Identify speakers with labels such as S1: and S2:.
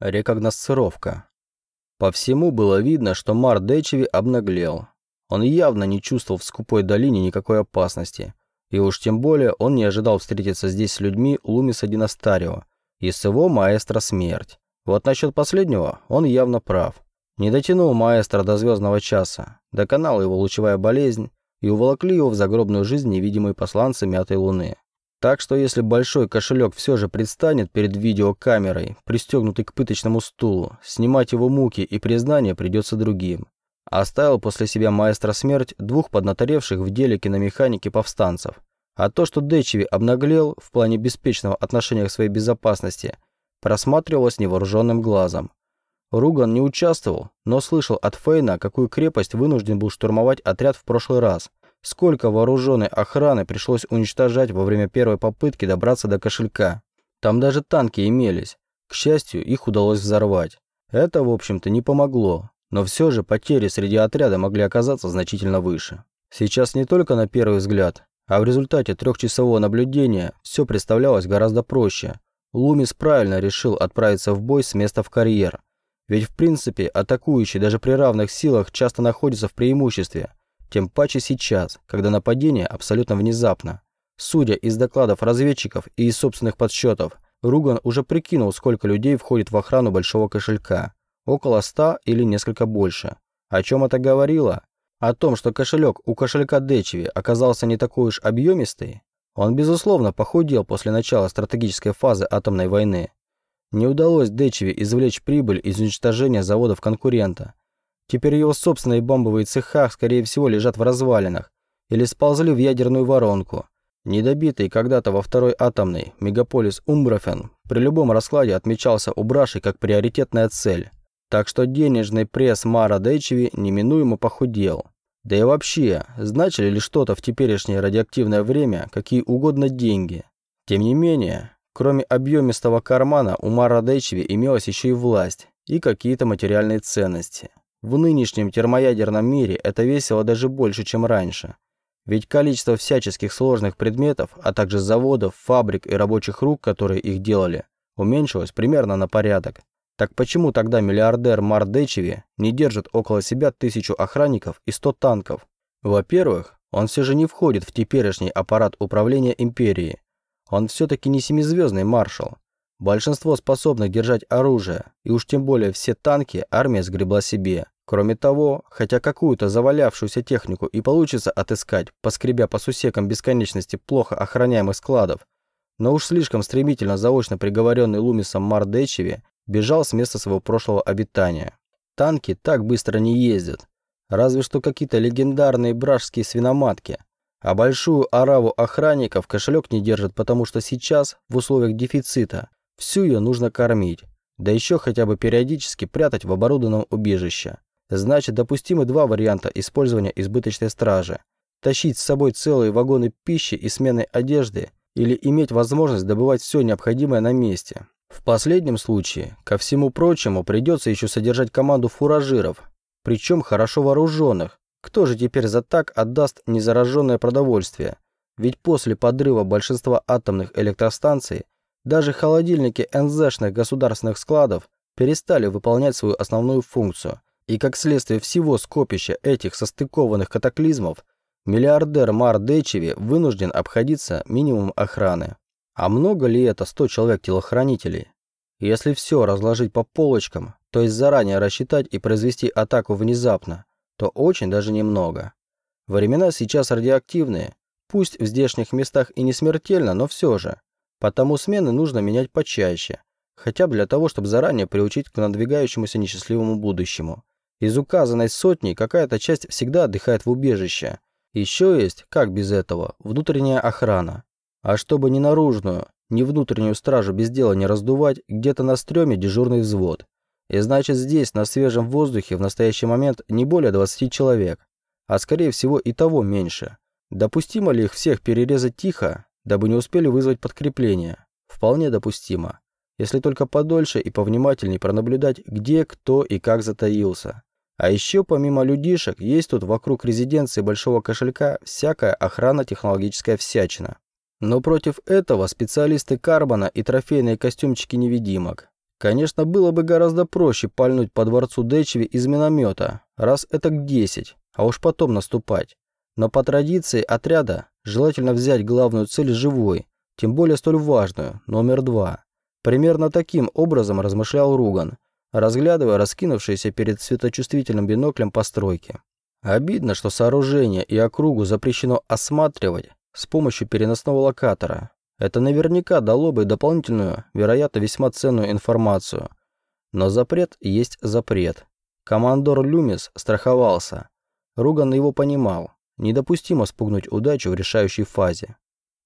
S1: Рекогносцировка. По всему было видно, что Мар Дечеви обнаглел. Он явно не чувствовал в скупой долине никакой опасности. И уж тем более он не ожидал встретиться здесь с людьми Лумиса Династарио и с его маэстро Смерть. Вот насчет последнего он явно прав. Не дотянул маэстро до звездного часа, доконала его лучевая болезнь и уволокли его в загробную жизнь невидимые посланцы Мятой Луны. Так что если большой кошелек все же предстанет перед видеокамерой, пристегнутый к пыточному стулу, снимать его муки и признание придется другим. Оставил после себя маэстро смерть двух поднаторевших в деле киномеханики повстанцев. А то, что Дечеви обнаглел в плане беспечного отношения к своей безопасности, просматривалось невооруженным глазом. Руган не участвовал, но слышал от Фейна, какую крепость вынужден был штурмовать отряд в прошлый раз. Сколько вооруженной охраны пришлось уничтожать во время первой попытки добраться до кошелька. Там даже танки имелись. К счастью, их удалось взорвать. Это, в общем-то, не помогло. Но все же потери среди отряда могли оказаться значительно выше. Сейчас не только на первый взгляд, а в результате трехчасового наблюдения все представлялось гораздо проще. Лумис правильно решил отправиться в бой с места в карьер – ведь в принципе атакующий даже при равных силах часто находится в преимуществе, тем паче сейчас, когда нападение абсолютно внезапно. Судя из докладов разведчиков и из собственных подсчетов, Руган уже прикинул, сколько людей входит в охрану большого кошелька. Около ста или несколько больше. О чем это говорило? О том, что кошелек у кошелька Дечеви оказался не такой уж объемистый? Он, безусловно, похудел после начала стратегической фазы атомной войны. Не удалось Дечеве извлечь прибыль из уничтожения заводов конкурента. Теперь его собственные бомбовые цеха, скорее всего, лежат в развалинах или сползли в ядерную воронку. Недобитый когда-то во второй атомной мегаполис Умброфен при любом раскладе отмечался у Браши как приоритетная цель. Так что денежный пресс Мара Дечеви неминуемо похудел. Да и вообще, значили ли что-то в теперешнее радиоактивное время какие угодно деньги? Тем не менее, Кроме объемистого кармана, у Мара Дэйчеви имелась еще и власть и какие-то материальные ценности. В нынешнем термоядерном мире это весело даже больше, чем раньше. Ведь количество всяческих сложных предметов, а также заводов, фабрик и рабочих рук, которые их делали, уменьшилось примерно на порядок. Так почему тогда миллиардер Мар Дэчеви не держит около себя тысячу охранников и сто танков? Во-первых, он все же не входит в теперешний аппарат управления империей, он все-таки не семизвездный маршал. Большинство способных держать оружие, и уж тем более все танки армия сгребла себе. Кроме того, хотя какую-то завалявшуюся технику и получится отыскать, поскребя по сусекам бесконечности плохо охраняемых складов, но уж слишком стремительно заочно приговоренный Лумисом Мардечеви бежал с места своего прошлого обитания. Танки так быстро не ездят. Разве что какие-то легендарные бражские свиноматки – а большую ораву охранников кошелек не держит, потому что сейчас, в условиях дефицита, всю ее нужно кормить. Да еще хотя бы периодически прятать в оборудованном убежище. Значит, допустимы два варианта использования избыточной стражи. Тащить с собой целые вагоны пищи и сменной одежды или иметь возможность добывать все необходимое на месте. В последнем случае, ко всему прочему, придется еще содержать команду фуражиров, причем хорошо вооруженных, кто же теперь за так отдаст незараженное продовольствие? Ведь после подрыва большинства атомных электростанций даже холодильники НЗшных государственных складов перестали выполнять свою основную функцию. И как следствие всего скопища этих состыкованных катаклизмов, миллиардер Мар Дечеви вынужден обходиться минимум охраны. А много ли это 100 человек-телохранителей? Если все разложить по полочкам, то есть заранее рассчитать и произвести атаку внезапно, то очень даже немного. Времена сейчас радиоактивные, пусть в здешних местах и не смертельно, но все же. Потому смены нужно менять почаще, хотя бы для того, чтобы заранее приучить к надвигающемуся несчастливому будущему. Из указанной сотни какая-то часть всегда отдыхает в убежище. Еще есть, как без этого, внутренняя охрана. А чтобы ни наружную, ни внутреннюю стражу без дела не раздувать, где-то на стреме дежурный взвод. И значит здесь, на свежем воздухе, в настоящий момент не более 20 человек, а скорее всего и того меньше. Допустимо ли их всех перерезать тихо, дабы не успели вызвать подкрепление? Вполне допустимо. Если только подольше и повнимательней пронаблюдать, где, кто и как затаился. А еще помимо людишек, есть тут вокруг резиденции Большого Кошелька всякая охрана технологическая всячина. Но против этого специалисты Карбона и трофейные костюмчики невидимок. Конечно, было бы гораздо проще пальнуть по дворцу Дечеви из миномета, раз это к 10, а уж потом наступать. Но по традиции отряда желательно взять главную цель живой, тем более столь важную, номер два. Примерно таким образом размышлял Руган, разглядывая раскинувшиеся перед светочувствительным биноклем постройки. Обидно, что сооружение и округу запрещено осматривать с помощью переносного локатора. Это наверняка дало бы дополнительную, вероятно, весьма ценную информацию. Но запрет есть запрет. Командор Люмис страховался. Руган его понимал. Недопустимо спугнуть удачу в решающей фазе.